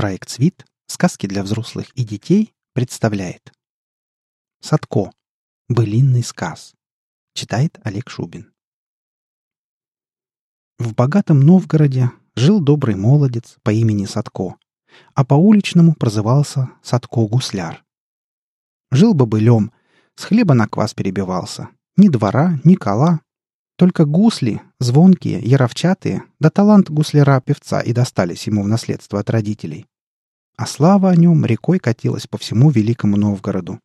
Проект «Свит. Сказки для взрослых и детей» представляет Садко. Былинный сказ. Читает Олег Шубин. В богатом Новгороде жил добрый молодец по имени Садко, а по уличному прозывался Садко-гусляр. Жил бобылем, с хлеба на квас перебивался. Ни двора, ни кола. Только гусли, звонкие, яровчатые, да талант гусляра-певца и достались ему в наследство от родителей. А слава о нем рекой катилась по всему великому Новгороду.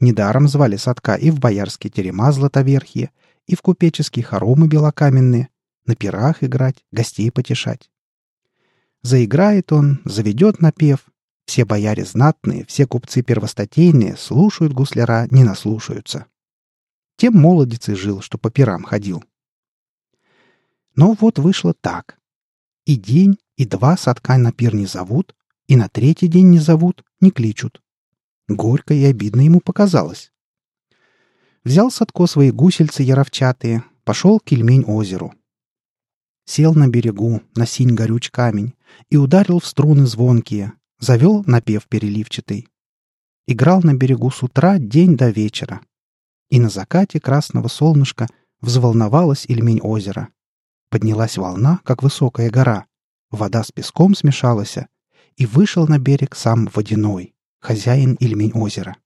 Недаром звали Садка и в боярские терема златоверхие, и в купеческие хоромы белокаменные, на пирах играть, гостей потешать. Заиграет он, заведет напев, все бояре знатные, все купцы первостатейные слушают гусляра, не наслушаются. Тем молодец и жил, что по пирам ходил. Но вот вышло так. И день, и два садка на пир не зовут, и на третий день не зовут, не кличут. Горько и обидно ему показалось. Взял Садко свои гусельцы яровчатые, пошел к Ильмень-озеру. Сел на берегу, на синь горюч камень, и ударил в струны звонкие, Завел напев переливчатый. Играл на берегу с утра день до вечера. И на закате красного солнышка взволновалась Ильмень озера. Поднялась волна, как высокая гора. Вода с песком смешалась, и вышел на берег сам водяной, хозяин Ильмень озера.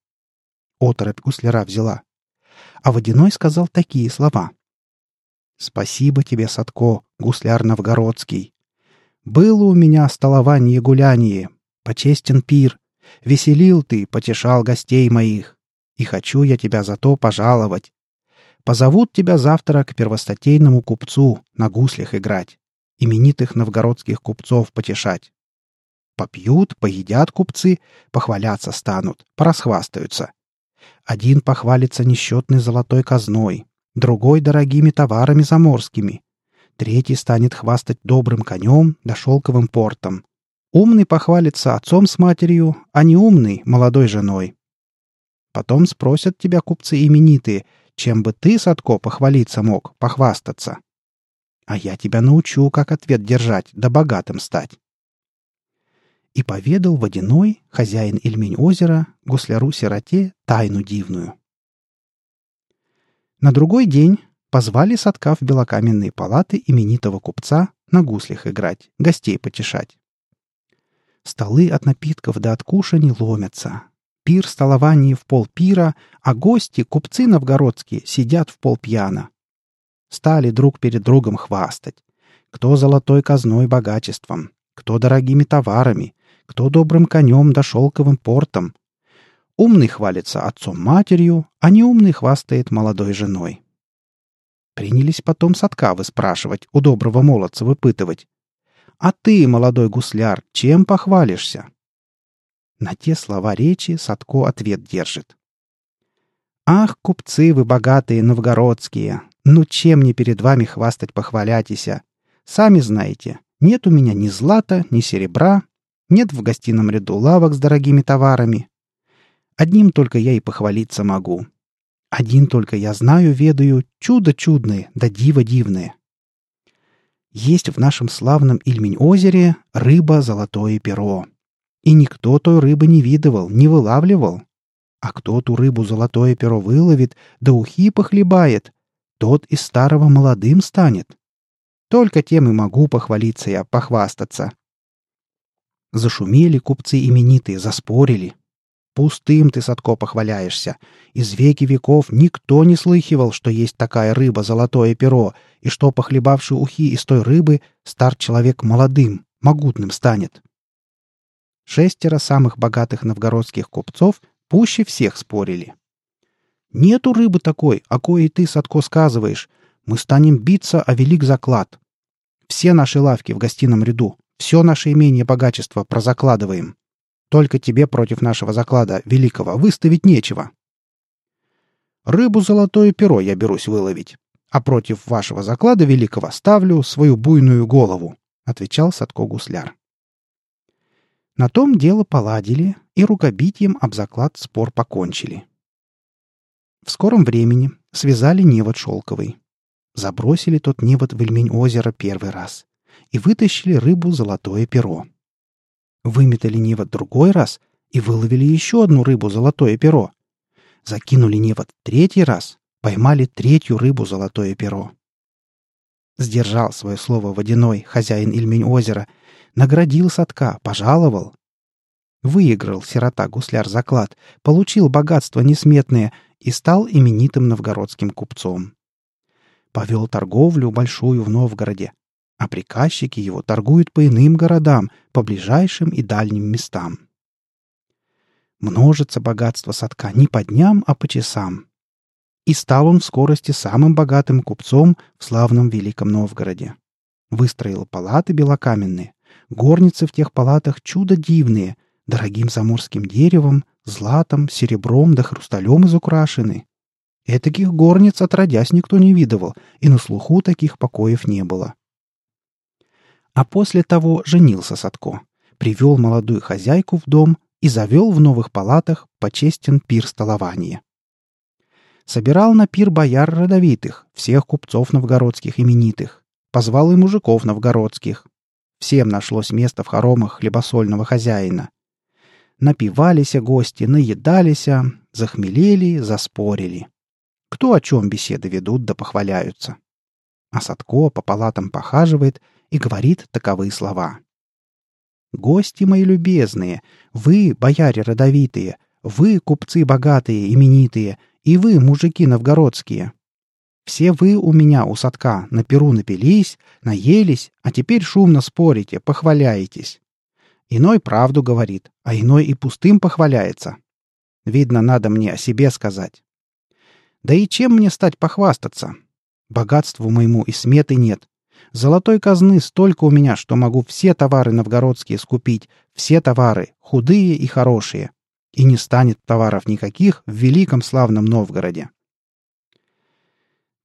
Оторопь гусляра взяла. А водяной сказал такие слова. «Спасибо тебе, Садко, гусляр новгородский. Было у меня столование-гуляние, Почестен пир. Веселил ты, потешал гостей моих. И хочу я тебя за то пожаловать. Позовут тебя завтра к первостатейному купцу на гуслях играть, именитых новгородских купцов потешать. Попьют, поедят купцы, похваляться станут, порасхвастаются. Один похвалится несчетной золотой казной, другой — дорогими товарами заморскими, третий станет хвастать добрым конем да шелковым портом, Умный похвалится отцом с матерью, а не умный — молодой женой. Потом спросят тебя купцы именитые, чем бы ты, Садко, похвалиться мог, похвастаться. А я тебя научу, как ответ держать, да богатым стать. И поведал водяной, хозяин Ильмень озера, гусляру-сироте, тайну дивную. На другой день позвали Садка в белокаменные палаты именитого купца на гуслях играть, гостей потешать. Столы от напитков до откушаний ломятся. Пир столование в пол пира, а гости, купцы новгородские, сидят в пол пьяна. Стали друг перед другом хвастать. Кто золотой казной богачеством, кто дорогими товарами, кто добрым конем да шелковым портом. Умный хвалится отцом-матерью, а неумный хвастает молодой женой. Принялись потом Садкавы спрашивать, у доброго молодца выпытывать. А ты, молодой гусляр, чем похвалишься?» На те слова речи Садко ответ держит. «Ах, купцы вы богатые новгородские! Ну чем мне перед вами хвастать похвалятися? Сами знаете, нет у меня ни злата, ни серебра, нет в гостином ряду лавок с дорогими товарами. Одним только я и похвалиться могу. Один только я знаю, ведаю, чудо чудное, да диво дивное. Есть в нашем славном Ильмень-озере рыба «Золотое перо». И никто той рыбы не видывал, не вылавливал. А кто ту рыбу «Золотое перо» выловит, да ухи похлебает, тот из старого молодым станет. Только тем и могу похвалиться я, похвастаться. Зашумели купцы именитые, заспорили. Пустым ты, Садко, похваляешься. Из веки веков никто не слыхивал, что есть такая рыба золотое перо, и что, похлебавший ухи из той рыбы, стар человек молодым, могутным станет. Шестеро самых богатых новгородских купцов пуще всех спорили. «Нету рыбы такой, о коей ты, Садко, сказываешь. Мы станем биться о велик заклад. Все наши лавки в гостином ряду, все наше имение богачества прозакладываем. Только тебе против нашего заклада великого выставить нечего. Рыбу золотое перо я берусь выловить, а против вашего заклада великого ставлю свою буйную голову, отвечал Садко Гусляр. На том дело поладили и рукобитием об заклад спор покончили. В скором времени связали невод шелковый. Забросили тот невод в Ильмень озеро первый раз и вытащили рыбу золотое перо. Выметали невод другой раз и выловили еще одну рыбу золотое перо. Закинули невод третий раз, поймали третью рыбу золотое перо. Сдержал свое слово водяной хозяин Ильмень озера, наградил садка, пожаловал. Выиграл сирота-гусляр заклад, получил богатство несметное и стал именитым новгородским купцом. Повел торговлю большую в Новгороде, а приказчики его торгуют по иным городам, по ближайшим и дальним местам. Множится богатство садка не по дням, а по часам. И стал он в скорости самым богатым купцом в славном Великом Новгороде. Выстроил палаты белокаменные, горницы в тех палатах чудо дивные, дорогим заморским деревом, златом, серебром да хрусталем изукрашены. Этаких горниц отродясь никто не видывал, и на слуху таких покоев не было. А после того женился Садко, привел молодую хозяйку в дом и завел в новых палатах почестен пир столования. Собирал на пир бояр родовитых, всех купцов новгородских именитых, позвал и мужиков новгородских. Всем нашлось место в хоромах хлебосольного хозяина. Напивались гости, наедались, захмелели, заспорили. Кто о чем беседы ведут да похваляются. А Садко по палатам похаживает и говорит таковые слова. «Гости мои любезные, вы, бояре родовитые, вы, купцы богатые, именитые, и вы, мужики новгородские. Все вы у меня у садка на перу напились, наелись, а теперь шумно спорите, похваляетесь. Иной правду говорит, а иной и пустым похваляется. Видно, надо мне о себе сказать. Да и чем мне стать похвастаться? Богатству моему и сметы нет. Золотой казны столько у меня, что могу все товары новгородские скупить, все товары, худые и хорошие. И не станет товаров никаких в великом славном Новгороде.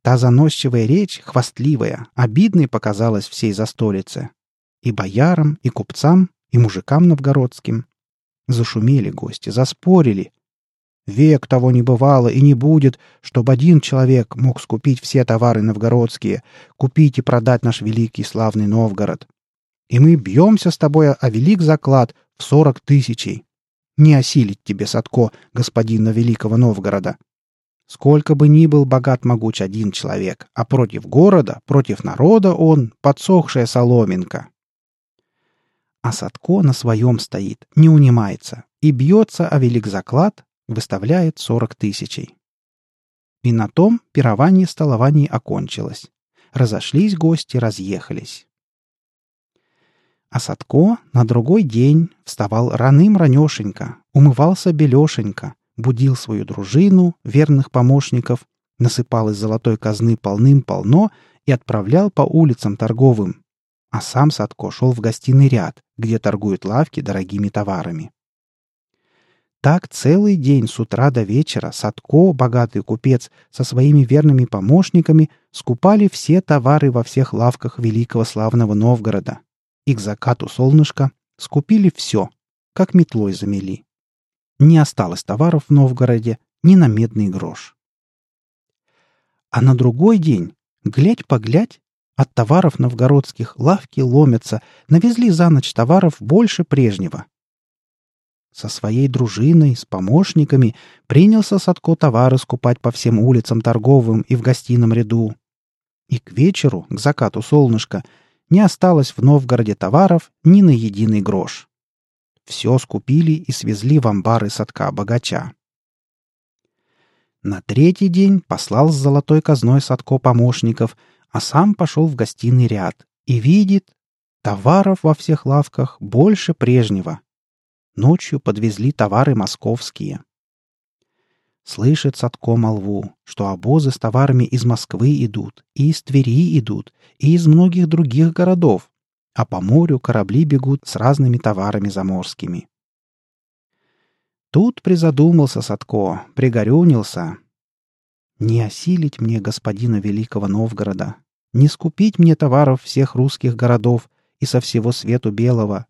Та заносчивая речь, хвастливая, обидной показалась всей застолице. И боярам, и купцам, и мужикам новгородским. Зашумели гости, заспорили, Век того не бывало и не будет, чтобы один человек мог скупить все товары новгородские, купить и продать наш великий славный Новгород. И мы бьемся с тобой о велик заклад в сорок тысячей. Не осилить тебе, Садко, господина великого Новгорода. Сколько бы ни был богат могуч один человек, а против города, против народа он — подсохшая соломинка. А Садко на своем стоит, не унимается, и бьется о велик заклад, выставляет 40 тысячей. И на том пирование столований окончилось. Разошлись гости, разъехались. А Садко на другой день вставал раным-ранешенько, умывался белешенько, будил свою дружину, верных помощников, насыпал из золотой казны полным-полно и отправлял по улицам торговым. А сам Садко шел в гостиный ряд, где торгуют лавки дорогими товарами. Так целый день с утра до вечера Садко, богатый купец, со своими верными помощниками скупали все товары во всех лавках великого славного Новгорода. И к закату солнышка скупили все, как метлой замели. Не осталось товаров в Новгороде ни на медный грош. А на другой день, глядь-поглядь, от товаров новгородских лавки ломятся, навезли за ночь товаров больше прежнего — со своей дружиной, с помощниками принялся Садко товары скупать по всем улицам торговым и в гостином ряду. И к вечеру, к закату солнышка, не осталось в Новгороде товаров ни на единый грош. Все скупили и свезли в амбары Садка богача. На третий день послал с золотой казной Садко помощников, а сам пошел в гостиный ряд и видит, товаров во всех лавках больше прежнего — Ночью подвезли товары московские. Слышит Садко молву, что обозы с товарами из Москвы идут, и из Твери идут, и из многих других городов, а по морю корабли бегут с разными товарами заморскими. Тут призадумался Садко, пригорюнился. Не осилить мне господина Великого Новгорода, не скупить мне товаров всех русских городов и со всего свету белого,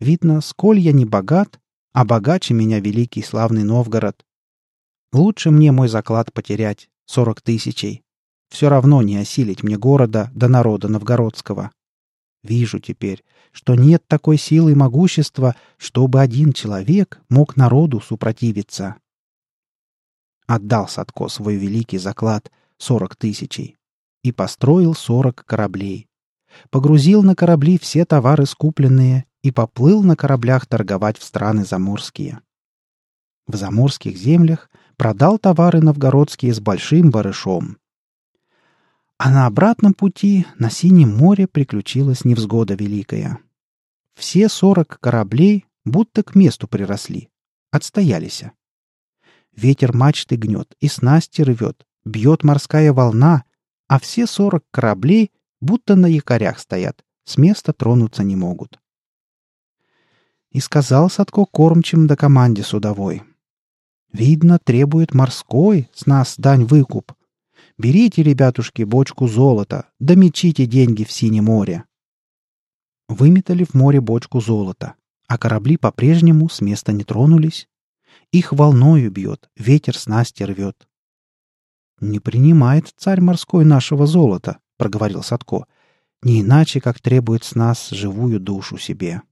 Видно, сколь я не богат, а богаче меня великий славный Новгород. Лучше мне мой заклад потерять, сорок тысячей. Все равно не осилить мне города до народа новгородского. Вижу теперь, что нет такой силы и могущества, чтобы один человек мог народу супротивиться. Отдал Садко свой великий заклад — сорок тысячей и построил сорок кораблей. Погрузил на корабли все товары скупленные и поплыл на кораблях торговать в страны заморские. В заморских землях продал товары новгородские с большим барышом. А на обратном пути на Синем море приключилась невзгода великая. Все сорок кораблей будто к месту приросли, отстоялись. Ветер мачты гнет и снасти рвет, бьет морская волна, а все сорок кораблей будто на якорях стоят, с места тронуться не могут. И сказал Садко кормчим до команде судовой. «Видно, требует морской с нас дань выкуп. Берите, ребятушки, бочку золота, да деньги в синее море». Выметали в море бочку золота, а корабли по-прежнему с места не тронулись. Их волною бьет, ветер снасти рвет. «Не принимает царь морской нашего золота», — проговорил Садко, «не иначе, как требует с нас живую душу себе».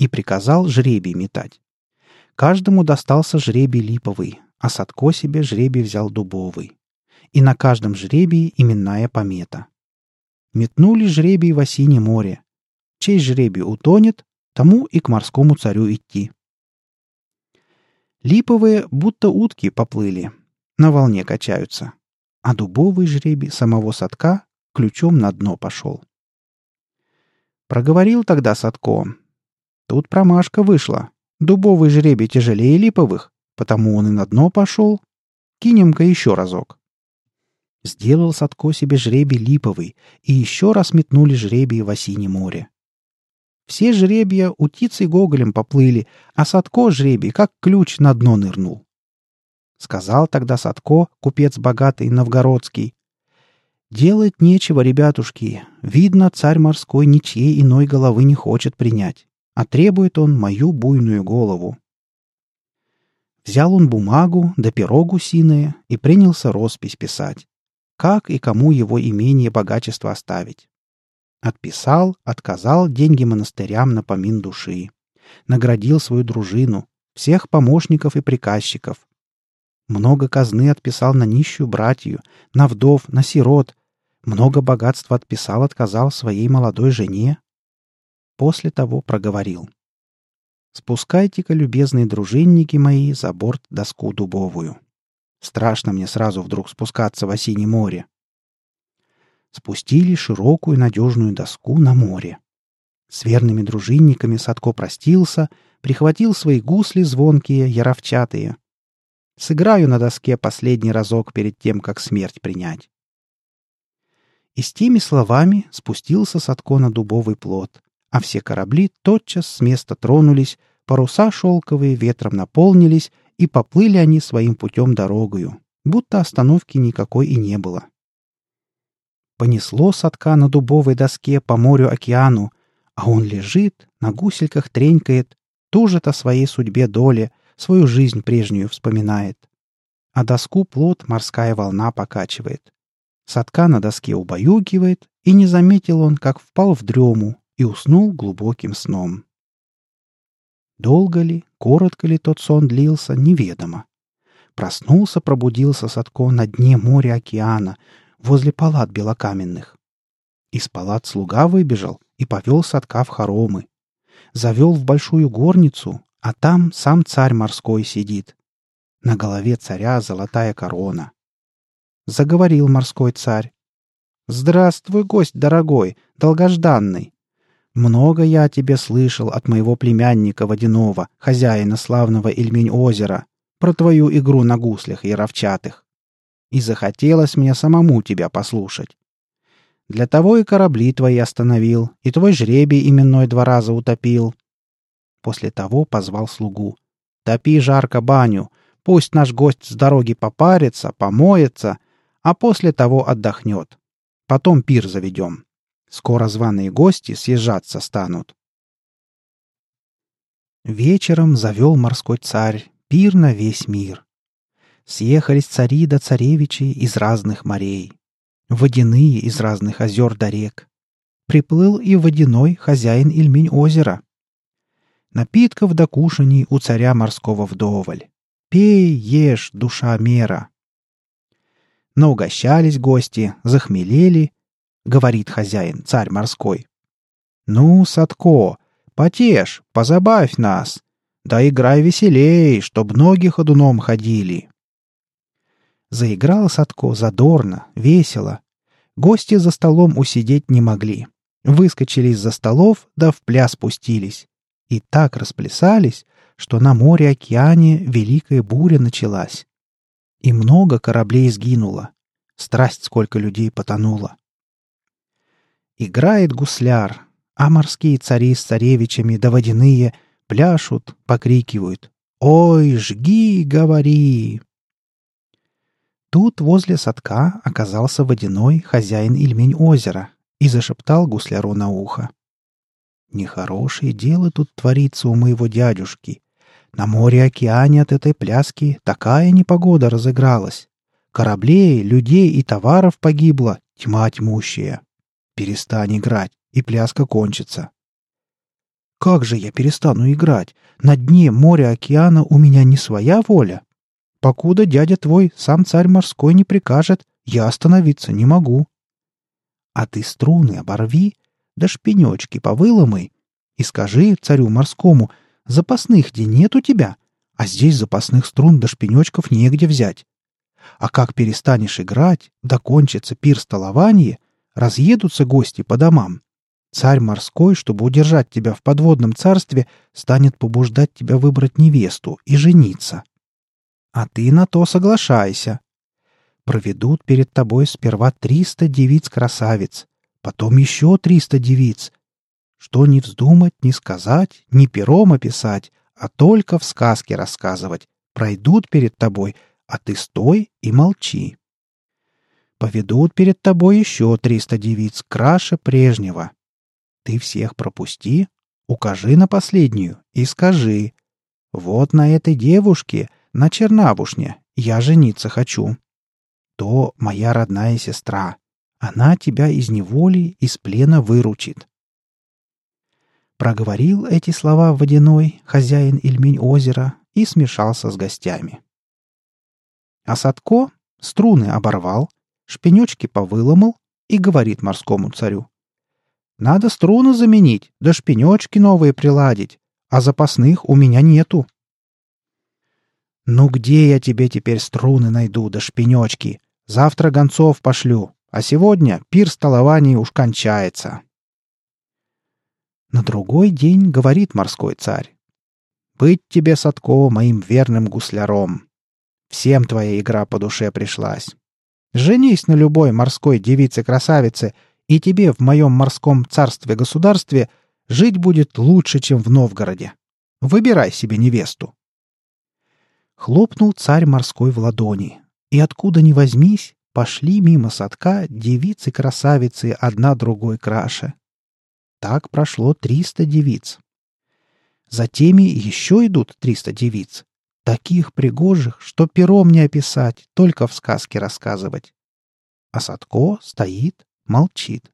И приказал жребий метать. Каждому достался жребий липовый, а Садко себе жребий взял дубовый. И на каждом жребии именная помета. Метнули жребий в осине море. Чей жребий утонет, тому и к морскому царю идти. Липовые будто утки поплыли, на волне качаются. А дубовый жребий самого садка ключом на дно пошел. Проговорил тогда Садко. Тут промашка вышла. Дубовый жребий тяжелее липовых, потому он и на дно пошел. Кинем-ка еще разок. Сделал Садко себе жребий липовый, и еще раз метнули жребий в осине море. Все жребия утицей гоголем поплыли, а Садко жребий, как ключ, на дно нырнул. Сказал тогда Садко, купец богатый новгородский. «Делать нечего, ребятушки. Видно, царь морской ничьей иной головы не хочет принять, а требует он мою буйную голову». Взял он бумагу да перо гусиное и принялся роспись писать. Как и кому его имение богачество оставить. Отписал, отказал деньги монастырям на помин души. Наградил свою дружину, всех помощников и приказчиков, много казны отписал на нищую братью, на вдов, на сирот. Много богатства отписал, отказал своей молодой жене. После того проговорил. «Спускайте-ка, любезные дружинники мои, за борт доску дубовую. Страшно мне сразу вдруг спускаться в осине море». Спустили широкую надежную доску на море. С верными дружинниками Садко простился, прихватил свои гусли звонкие, яровчатые, Сыграю на доске последний разок перед тем, как смерть принять. И с теми словами спустился Садко на дубовый плот, а все корабли тотчас с места тронулись, паруса шелковые ветром наполнились, и поплыли они своим путем дорогою, будто остановки никакой и не было. Понесло Садка на дубовой доске по морю-океану, а он лежит, на гусельках тренькает, тужит о своей судьбе доле, свою жизнь прежнюю вспоминает. А доску плод морская волна покачивает. Садка на доске убаюкивает, и не заметил он, как впал в дрему и уснул глубоким сном. Долго ли, коротко ли тот сон длился, неведомо. Проснулся, пробудился Садко на дне моря океана, возле палат белокаменных. Из палат слуга выбежал и повел Садка в хоромы. Завел в большую горницу, а там сам царь морской сидит. На голове царя золотая корона. Заговорил морской царь. «Здравствуй, гость дорогой, долгожданный. Много я о тебе слышал от моего племянника Водянова, хозяина славного Ильмень-озера, про твою игру на гуслях и ровчатых. И захотелось мне самому тебя послушать. Для того и корабли твои остановил, и твой жребий именной два раза утопил, После того позвал слугу. «Топи жарко баню, пусть наш гость с дороги попарится, помоется, а после того отдохнет. Потом пир заведем. Скоро званые гости съезжаться станут». Вечером завел морской царь пир на весь мир. Съехались цари да царевичи из разных морей, водяные из разных озер до рек. приплыл и водяной хозяин Ильмень озера. Напитков до кушаний у царя морского вдоволь. Пей, ешь, душа мера. Но угощались гости, захмелели, говорит хозяин, царь морской. Ну, Садко, потешь, позабавь нас, да играй веселей, чтоб ноги ходуном ходили. Заиграл Садко задорно, весело. Гости за столом усидеть не могли. Выскочили из-за столов, да в пляс пустились. И так расплясались, что на море-океане великая буря началась. И много кораблей сгинуло. Страсть сколько людей потонуло. Играет гусляр, а морские цари с царевичами да водяные пляшут, покрикивают «Ой, жги, говори!» Тут возле садка оказался водяной хозяин Ильмень озера и зашептал гусляру на ухо. «Нехорошее дело тут творится у моего дядюшки. На море-океане от этой пляски такая непогода разыгралась. Кораблей, людей и товаров погибло, тьма тьмущая. Перестань играть, и пляска кончится». «Как же я перестану играть? На дне моря-океана у меня не своя воля?» Покуда дядя твой, сам царь морской, не прикажет, я остановиться не могу. А ты струны оборви, да шпенечки повыломай, и скажи царю морскому, запасных где нет у тебя, а здесь запасных струн до шпенечков негде взять. А как перестанешь играть, докончится пир столование, разъедутся гости по домам. Царь морской, чтобы удержать тебя в подводном царстве, станет побуждать тебя выбрать невесту и жениться. А ты на то соглашайся. Проведут перед тобой сперва триста девиц-красавиц, потом еще триста девиц. Что не вздумать, не сказать, не пером описать, а только в сказке рассказывать. Пройдут перед тобой, а ты стой и молчи. Поведут перед тобой еще триста девиц, краше прежнего. Ты всех пропусти, укажи на последнюю и скажи. Вот на этой девушке — на Чернавушне. Я жениться хочу. То моя родная сестра. Она тебя из неволи, из плена выручит. Проговорил эти слова водяной хозяин Ильмень озера и смешался с гостями. А Садко струны оборвал, шпенечки повыломал и говорит морскому царю. «Надо струны заменить, да шпенечки новые приладить, а запасных у меня нету». «Ну где я тебе теперь струны найду, да шпенечки? Завтра гонцов пошлю, а сегодня пир столования уж кончается». На другой день говорит морской царь. «Быть тебе, Садко, моим верным гусляром. Всем твоя игра по душе пришлась. Женись на любой морской девице-красавице, и тебе в моем морском царстве-государстве жить будет лучше, чем в Новгороде. Выбирай себе невесту. Хлопнул царь морской в ладони, и откуда ни возьмись, пошли мимо садка девицы-красавицы одна другой краше. Так прошло триста девиц. За теми еще идут триста девиц, таких пригожих, что пером не описать, только в сказке рассказывать. А Садко стоит, молчит.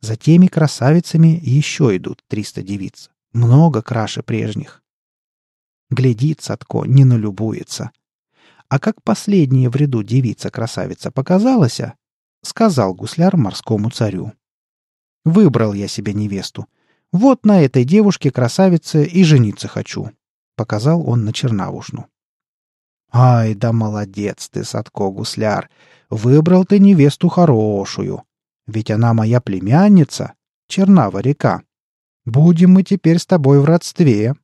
За теми красавицами еще идут триста девиц, много краше прежних. Глядит Садко, не налюбуется. А как последняя в ряду девица-красавица показалась, сказал гусляр морскому царю. «Выбрал я себе невесту. Вот на этой девушке-красавице и жениться хочу», — показал он на Чернавушну. «Ай, да молодец ты, Садко, гусляр! Выбрал ты невесту хорошую. Ведь она моя племянница, Чернава река. Будем мы теперь с тобой в родстве»,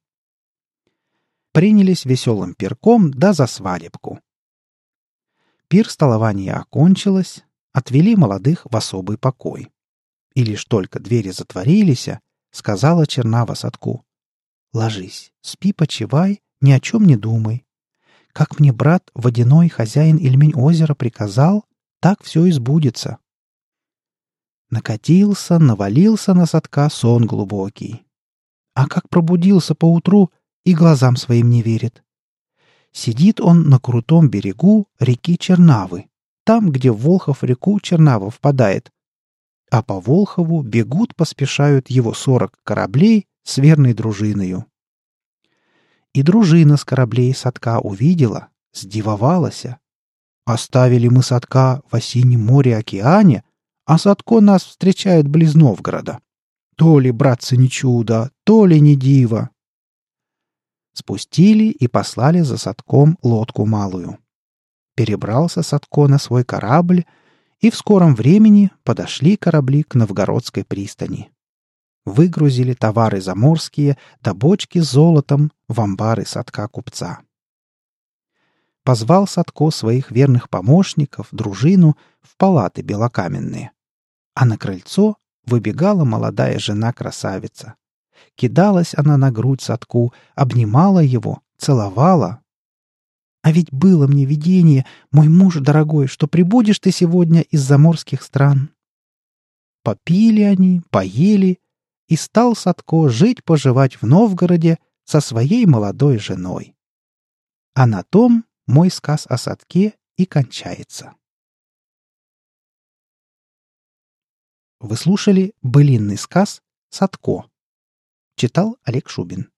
принялись веселым пирком да за свадебку. Пир столования окончилось, отвели молодых в особый покой. И лишь только двери затворились, сказала Чернава садку. «Ложись, спи, почивай, ни о чем не думай. Как мне брат, водяной хозяин Ильмень озера приказал, так все и сбудется». Накатился, навалился на садка сон глубокий. А как пробудился поутру, и глазам своим не верит. Сидит он на крутом берегу реки Чернавы, там, где в Волхов реку Чернава впадает. а по Волхову бегут поспешают его сорок кораблей с верной дружиною. И дружина с кораблей Садка увидела, сдивовалась. Оставили мы Садка в осеннем море-океане, а Садко нас встречает близ Новгорода. То ли, братцы, не чудо, то ли не диво. Спустили и послали за Садком лодку малую. Перебрался Садко на свой корабль, и в скором времени подошли корабли к Новгородской пристани. Выгрузили товары заморские до бочки с золотом в амбары Садка купца. Позвал Садко своих верных помощников, дружину, в палаты белокаменные. А на крыльцо выбегала молодая жена-красавица. Кидалась она на грудь Садку, обнимала его, целовала. «А ведь было мне видение, мой муж дорогой, что прибудешь ты сегодня из заморских стран». Попили они, поели, и стал Садко жить-поживать в Новгороде со своей молодой женой. А на том мой сказ о Садке и кончается. Вы слушали былинный сказ «Садко». Читал Олег Шубин.